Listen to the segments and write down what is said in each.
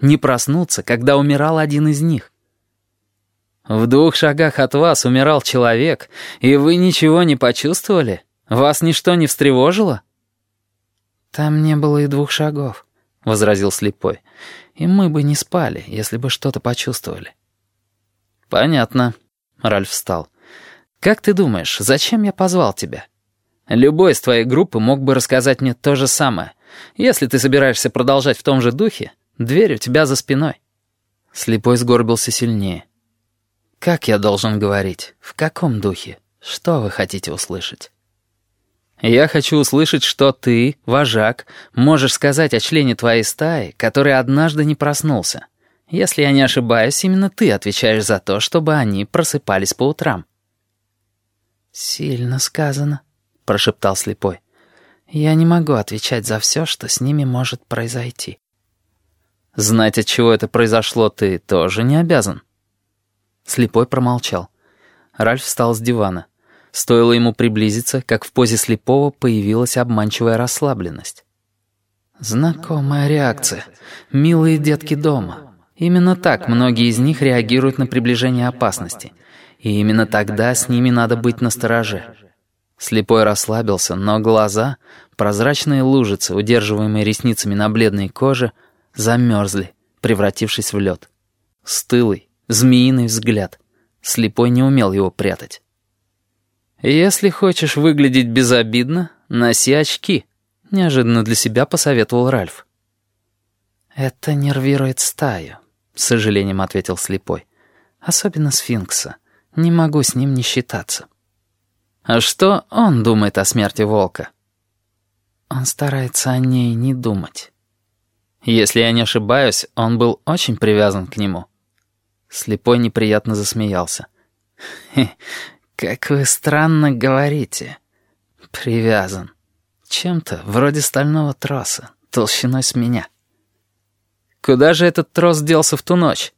Не проснуться, когда умирал один из них. В двух шагах от вас умирал человек, и вы ничего не почувствовали? Вас ничто не встревожило? «Там не было и двух шагов», — возразил слепой. «И мы бы не спали, если бы что-то почувствовали». «Понятно», — Ральф встал. «Как ты думаешь, зачем я позвал тебя? Любой из твоей группы мог бы рассказать мне то же самое. Если ты собираешься продолжать в том же духе, дверь у тебя за спиной». Слепой сгорбился сильнее. «Как я должен говорить? В каком духе? Что вы хотите услышать?» «Я хочу услышать, что ты, вожак, можешь сказать о члене твоей стаи, который однажды не проснулся. Если я не ошибаюсь, именно ты отвечаешь за то, чтобы они просыпались по утрам». «Сильно сказано», — прошептал слепой. «Я не могу отвечать за все, что с ними может произойти». «Знать, от чего это произошло, ты тоже не обязан». Слепой промолчал. Ральф встал с дивана. Стоило ему приблизиться, как в позе слепого появилась обманчивая расслабленность. «Знакомая реакция. Милые детки дома. Именно так многие из них реагируют на приближение опасности. И именно тогда с ними надо быть настороже». Слепой расслабился, но глаза, прозрачные лужицы, удерживаемые ресницами на бледной коже, замерзли, превратившись в лед. Стылый, змеиный взгляд. Слепой не умел его прятать. «Если хочешь выглядеть безобидно, носи очки», — неожиданно для себя посоветовал Ральф. «Это нервирует стаю», — с сожалением ответил слепой. «Особенно сфинкса. Не могу с ним не считаться». «А что он думает о смерти волка?» «Он старается о ней не думать». «Если я не ошибаюсь, он был очень привязан к нему». Слепой неприятно засмеялся. «Как вы странно говорите. Привязан. Чем-то вроде стального троса, толщиной с меня». «Куда же этот трос делся в ту ночь?»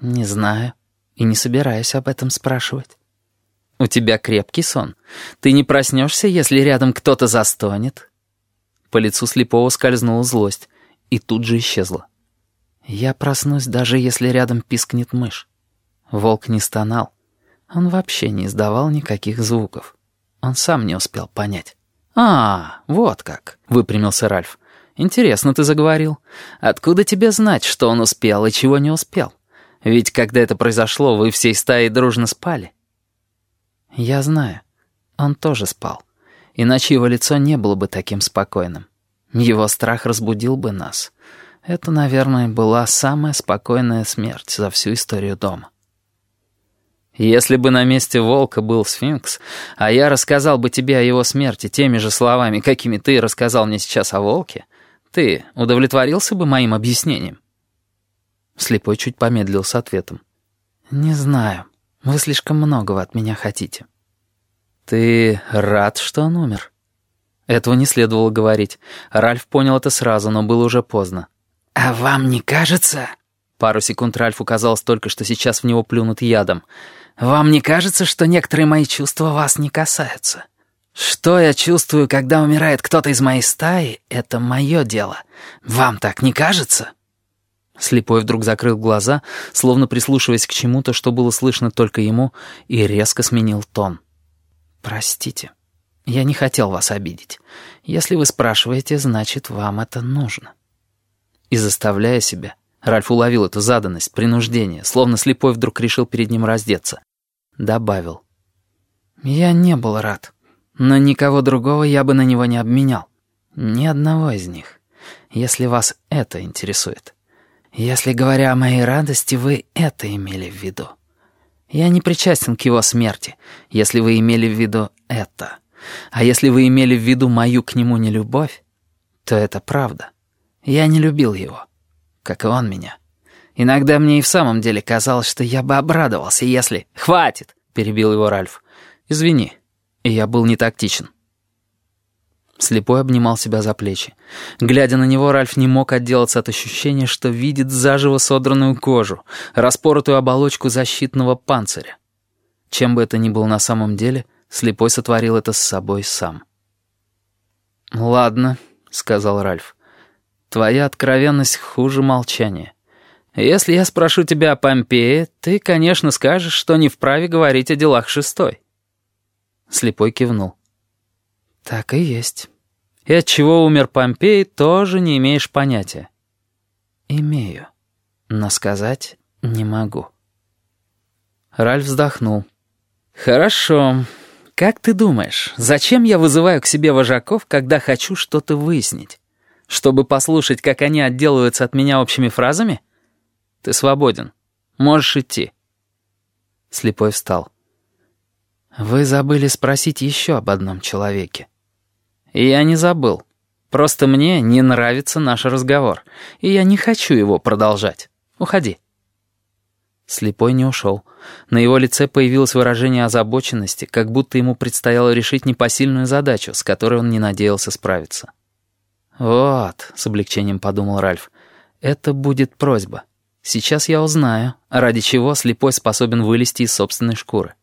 «Не знаю и не собираюсь об этом спрашивать». «У тебя крепкий сон. Ты не проснешься, если рядом кто-то застонет?» По лицу слепого скользнула злость и тут же исчезла. «Я проснусь, даже если рядом пискнет мышь». Волк не стонал. Он вообще не издавал никаких звуков. Он сам не успел понять. «А, вот как», — выпрямился Ральф. «Интересно ты заговорил. Откуда тебе знать, что он успел и чего не успел? Ведь когда это произошло, вы всей стаей дружно спали». «Я знаю. Он тоже спал. Иначе его лицо не было бы таким спокойным. Его страх разбудил бы нас. Это, наверное, была самая спокойная смерть за всю историю дома». Если бы на месте волка был сфинкс, а я рассказал бы тебе о его смерти теми же словами, какими ты рассказал мне сейчас о волке, ты удовлетворился бы моим объяснением?» Слепой чуть помедлил с ответом. «Не знаю. Вы слишком многого от меня хотите». «Ты рад, что он умер?» Этого не следовало говорить. Ральф понял это сразу, но было уже поздно. «А вам не кажется...» Пару секунд Ральфу казалось только, что сейчас в него плюнут ядом — вам не кажется, что некоторые мои чувства вас не касаются? Что я чувствую, когда умирает кто-то из моей стаи, это мое дело. Вам так не кажется?» Слепой вдруг закрыл глаза, словно прислушиваясь к чему-то, что было слышно только ему, и резко сменил тон. «Простите, я не хотел вас обидеть. Если вы спрашиваете, значит, вам это нужно». И заставляя себя, Ральф уловил эту заданность, принуждение, словно слепой вдруг решил перед ним раздеться добавил. «Я не был рад, но никого другого я бы на него не обменял. Ни одного из них, если вас это интересует. Если, говоря о моей радости, вы это имели в виду. Я не причастен к его смерти, если вы имели в виду это. А если вы имели в виду мою к нему нелюбовь, то это правда. Я не любил его, как и он меня. Иногда мне и в самом деле казалось, что я бы обрадовался, если... «Хватит!» — перебил его Ральф. «Извини, я был не тактичен». Слепой обнимал себя за плечи. Глядя на него, Ральф не мог отделаться от ощущения, что видит заживо содранную кожу, распоротую оболочку защитного панциря. Чем бы это ни было на самом деле, Слепой сотворил это с собой сам. «Ладно», — сказал Ральф. Твоя откровенность хуже молчания. Если я спрошу тебя о Помпее, ты, конечно, скажешь, что не вправе говорить о делах шестой». Слепой кивнул. «Так и есть. И от чего умер Помпей, тоже не имеешь понятия». «Имею, но сказать не могу». Ральф вздохнул. «Хорошо. Как ты думаешь, зачем я вызываю к себе вожаков, когда хочу что-то выяснить? Чтобы послушать, как они отделываются от меня общими фразами?» Ты свободен. Можешь идти». Слепой встал. «Вы забыли спросить еще об одном человеке». «Я не забыл. Просто мне не нравится наш разговор, и я не хочу его продолжать. Уходи». Слепой не ушел. На его лице появилось выражение озабоченности, как будто ему предстояло решить непосильную задачу, с которой он не надеялся справиться. «Вот», — с облегчением подумал Ральф, — «это будет просьба». Сейчас я узнаю, ради чего слепой способен вылезти из собственной шкуры.